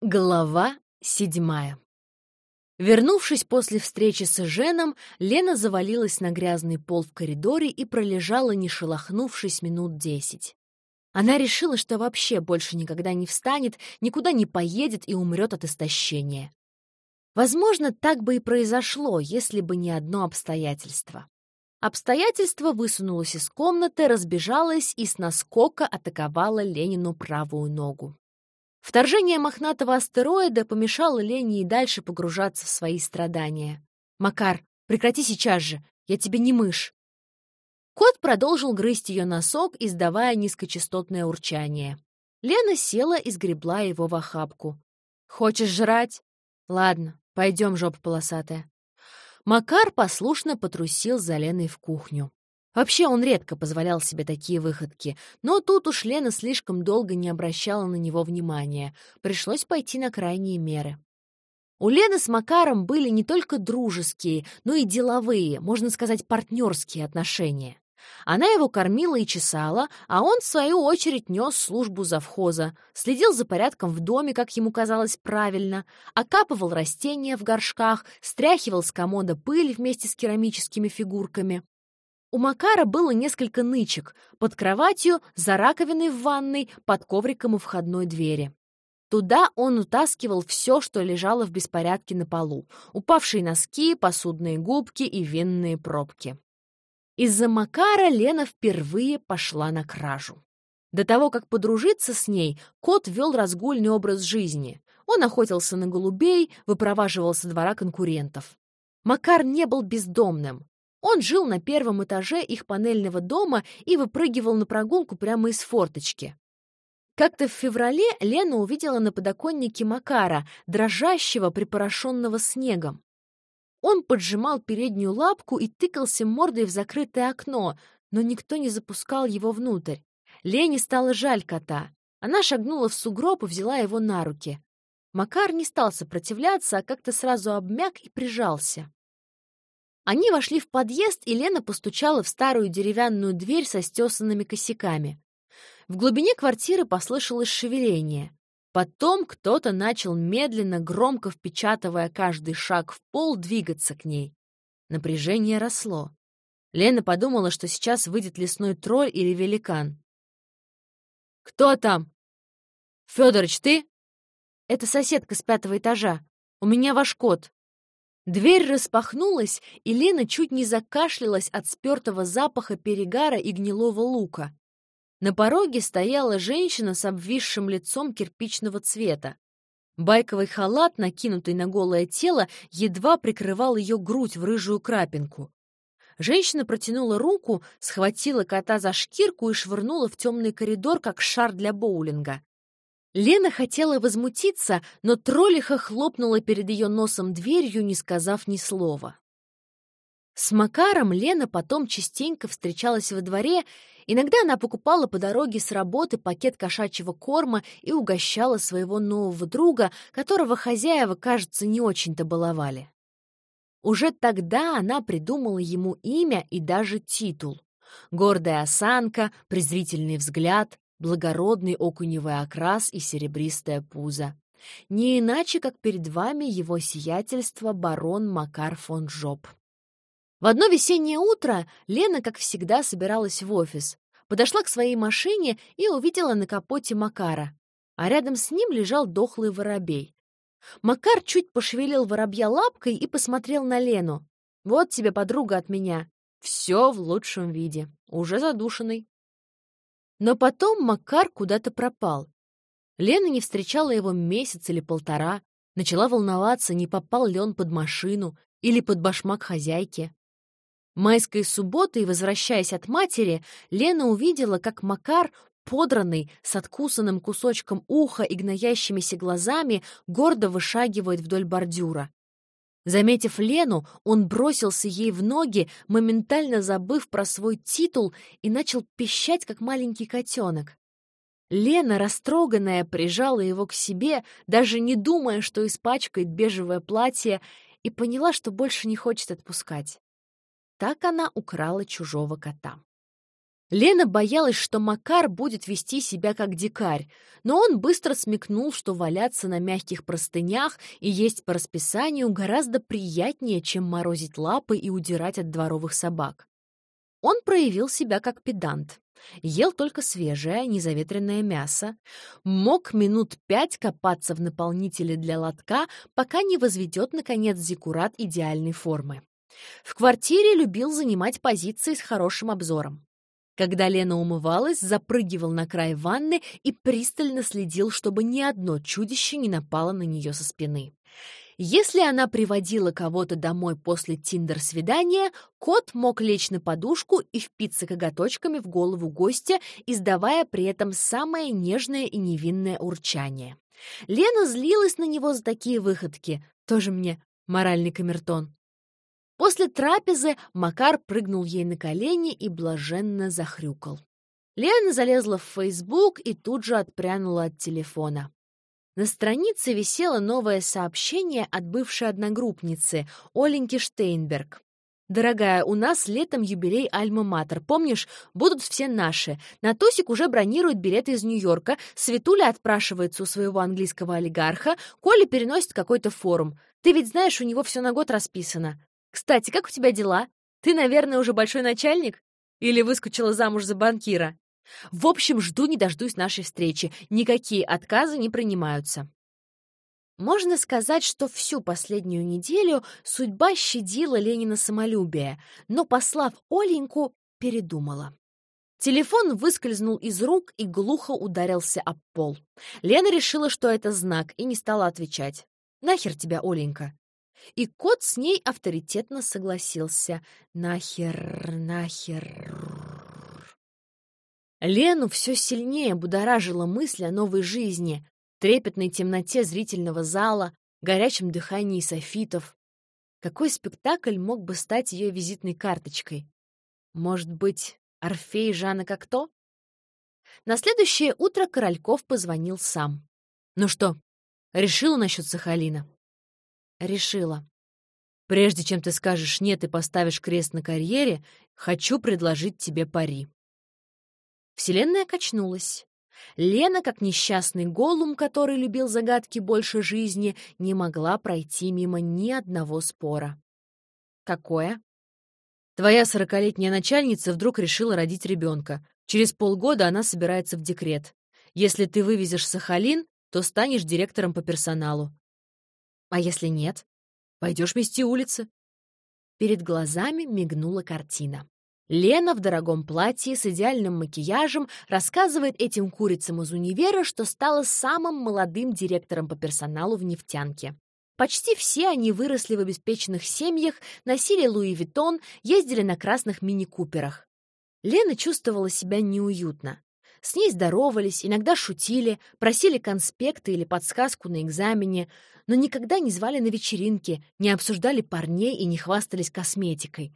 Глава седьмая Вернувшись после встречи с Женом, Лена завалилась на грязный пол в коридоре и пролежала, не шелохнувшись, минут десять. Она решила, что вообще больше никогда не встанет, никуда не поедет и умрет от истощения. Возможно, так бы и произошло, если бы не одно обстоятельство. Обстоятельство высунулось из комнаты, разбежалось и с наскока атаковало Ленину правую ногу. Вторжение мохнатого астероида помешало Лене и дальше погружаться в свои страдания. «Макар, прекрати сейчас же! Я тебе не мышь!» Кот продолжил грызть ее носок, издавая низкочастотное урчание. Лена села и сгребла его в охапку. «Хочешь жрать? Ладно, пойдем, жопа полосатая». Макар послушно потрусил за Леной в кухню. Вообще он редко позволял себе такие выходки, но тут уж Лена слишком долго не обращала на него внимания. Пришлось пойти на крайние меры. У Лены с Макаром были не только дружеские, но и деловые, можно сказать, партнерские отношения. Она его кормила и чесала, а он, в свою очередь, нес службу завхоза, следил за порядком в доме, как ему казалось правильно, окапывал растения в горшках, стряхивал с комода пыль вместе с керамическими фигурками. У Макара было несколько нычек под кроватью, за раковиной в ванной, под ковриком у входной двери. Туда он утаскивал все, что лежало в беспорядке на полу. Упавшие носки, посудные губки и винные пробки. Из-за Макара Лена впервые пошла на кражу. До того, как подружиться с ней, кот вел разгульный образ жизни. Он охотился на голубей, выпроваживал со двора конкурентов. Макар не был бездомным. Он жил на первом этаже их панельного дома и выпрыгивал на прогулку прямо из форточки. Как-то в феврале Лена увидела на подоконнике Макара, дрожащего, припорошенного снегом. Он поджимал переднюю лапку и тыкался мордой в закрытое окно, но никто не запускал его внутрь. Лене стало жаль кота. Она шагнула в сугроб и взяла его на руки. Макар не стал сопротивляться, а как-то сразу обмяк и прижался. Они вошли в подъезд, и Лена постучала в старую деревянную дверь со стесанными косяками. В глубине квартиры послышалось шевеление. Потом кто-то начал медленно, громко впечатывая каждый шаг в пол, двигаться к ней. Напряжение росло. Лена подумала, что сейчас выйдет лесной тролль или великан. «Кто там?» «Фёдорыч, ты?» «Это соседка с пятого этажа. У меня ваш кот». Дверь распахнулась, и Лена чуть не закашлялась от спёртого запаха перегара и гнилого лука. На пороге стояла женщина с обвисшим лицом кирпичного цвета. Байковый халат, накинутый на голое тело, едва прикрывал ее грудь в рыжую крапинку. Женщина протянула руку, схватила кота за шкирку и швырнула в темный коридор, как шар для боулинга. Лена хотела возмутиться, но троллиха хлопнула перед ее носом дверью, не сказав ни слова. С Макаром Лена потом частенько встречалась во дворе, иногда она покупала по дороге с работы пакет кошачьего корма и угощала своего нового друга, которого хозяева, кажется, не очень-то баловали. Уже тогда она придумала ему имя и даже титул. Гордая осанка, презрительный взгляд, благородный окуневый окрас и серебристое пузо. Не иначе, как перед вами его сиятельство барон Макар фон Жоп. В одно весеннее утро Лена, как всегда, собиралась в офис. Подошла к своей машине и увидела на капоте Макара, а рядом с ним лежал дохлый воробей. Макар чуть пошевелил воробья лапкой и посмотрел на Лену. «Вот тебе подруга от меня. Все в лучшем виде. Уже задушенный». Но потом Макар куда-то пропал. Лена не встречала его месяц или полтора, начала волноваться, не попал ли он под машину или под башмак хозяйки. Майской субботой, возвращаясь от матери, Лена увидела, как Макар, подранный, с откусанным кусочком уха и гноящимися глазами, гордо вышагивает вдоль бордюра. Заметив Лену, он бросился ей в ноги, моментально забыв про свой титул, и начал пищать, как маленький котенок. Лена, растроганная, прижала его к себе, даже не думая, что испачкает бежевое платье, и поняла, что больше не хочет отпускать. Так она украла чужого кота. Лена боялась, что Макар будет вести себя как дикарь, но он быстро смекнул, что валяться на мягких простынях и есть по расписанию гораздо приятнее, чем морозить лапы и удирать от дворовых собак. Он проявил себя как педант. Ел только свежее, незаветренное мясо. Мог минут пять копаться в наполнителе для лотка, пока не возведет, наконец, зиккурат идеальной формы. В квартире любил занимать позиции с хорошим обзором. Когда Лена умывалась, запрыгивал на край ванны и пристально следил, чтобы ни одно чудище не напало на нее со спины. Если она приводила кого-то домой после тиндер-свидания, кот мог лечь на подушку и впиться коготочками в голову гостя, издавая при этом самое нежное и невинное урчание. Лена злилась на него за такие выходки. Тоже мне моральный камертон. После трапезы Макар прыгнул ей на колени и блаженно захрюкал. Лена залезла в Фейсбук и тут же отпрянула от телефона. На странице висело новое сообщение от бывшей одногруппницы Оленьки Штейнберг. «Дорогая, у нас летом юбилей Альма-Матер. Помнишь, будут все наши. Натосик уже бронирует билеты из Нью-Йорка, Светуля отпрашивается у своего английского олигарха, Коля переносит какой-то форум. Ты ведь знаешь, у него все на год расписано. Кстати, как у тебя дела? Ты, наверное, уже большой начальник? Или выскочила замуж за банкира? В общем, жду не дождусь нашей встречи. Никакие отказы не принимаются. Можно сказать, что всю последнюю неделю судьба щадила Ленина самолюбие, но, послав Оленьку, передумала. Телефон выскользнул из рук и глухо ударился об пол. Лена решила, что это знак, и не стала отвечать. «Нахер тебя, Оленька?» И кот с ней авторитетно согласился. Нахер, нахер. Лену все сильнее будоражила мысль о новой жизни, трепетной темноте зрительного зала, горячем дыхании софитов. Какой спектакль мог бы стать ее визитной карточкой? Может быть, Орфей Жана Кокто? На следующее утро Корольков позвонил сам. «Ну что, решила насчет Сахалина?» Решила. Прежде чем ты скажешь «нет» и поставишь крест на карьере, хочу предложить тебе пари. Вселенная качнулась. Лена, как несчастный голум, который любил загадки больше жизни, не могла пройти мимо ни одного спора. Какое? Твоя сорокалетняя начальница вдруг решила родить ребенка. Через полгода она собирается в декрет. Если ты вывезешь Сахалин, то станешь директором по персоналу. А если нет? Пойдешь мести улицы. Перед глазами мигнула картина. Лена в дорогом платье с идеальным макияжем рассказывает этим курицам из универа, что стала самым молодым директором по персоналу в нефтянке. Почти все они выросли в обеспеченных семьях, носили Луи Виттон, ездили на красных мини-куперах. Лена чувствовала себя неуютно. С ней здоровались, иногда шутили, просили конспекты или подсказку на экзамене, но никогда не звали на вечеринки, не обсуждали парней и не хвастались косметикой.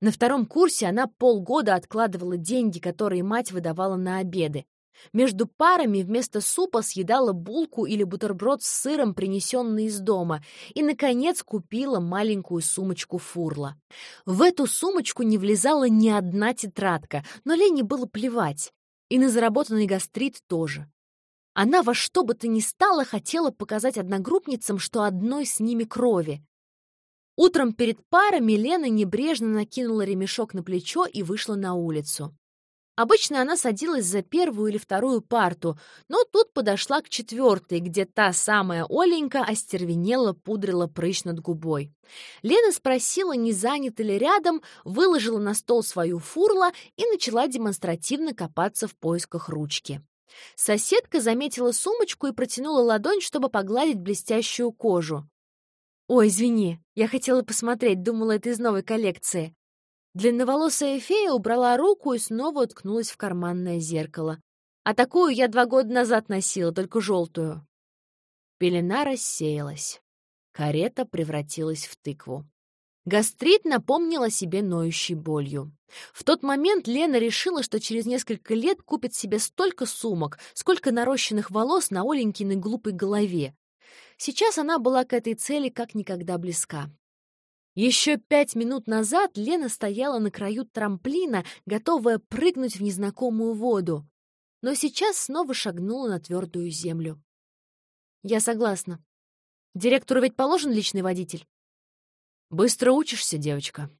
На втором курсе она полгода откладывала деньги, которые мать выдавала на обеды. Между парами вместо супа съедала булку или бутерброд с сыром, принесенный из дома, и, наконец, купила маленькую сумочку фурла. В эту сумочку не влезала ни одна тетрадка, но Лене было плевать. И на заработанный гастрит тоже. Она во что бы то ни стало хотела показать одногруппницам, что одной с ними крови. Утром перед парами Лена небрежно накинула ремешок на плечо и вышла на улицу. Обычно она садилась за первую или вторую парту, но тут подошла к четвертой, где та самая Оленька остервенела, пудрила прыщ над губой. Лена спросила, не занята ли рядом, выложила на стол свою фурло и начала демонстративно копаться в поисках ручки. Соседка заметила сумочку и протянула ладонь, чтобы погладить блестящую кожу. «Ой, извини, я хотела посмотреть, думала, это из новой коллекции». Длинноволосая фея убрала руку и снова уткнулась в карманное зеркало. А такую я два года назад носила, только желтую. Пелена рассеялась. Карета превратилась в тыкву. Гастрит напомнил о себе ноющей болью. В тот момент Лена решила, что через несколько лет купит себе столько сумок, сколько нарощенных волос на Оленькиной глупой голове. Сейчас она была к этой цели как никогда близка. Еще пять минут назад Лена стояла на краю трамплина, готовая прыгнуть в незнакомую воду, но сейчас снова шагнула на твердую землю. «Я согласна. Директору ведь положен личный водитель?» «Быстро учишься, девочка»,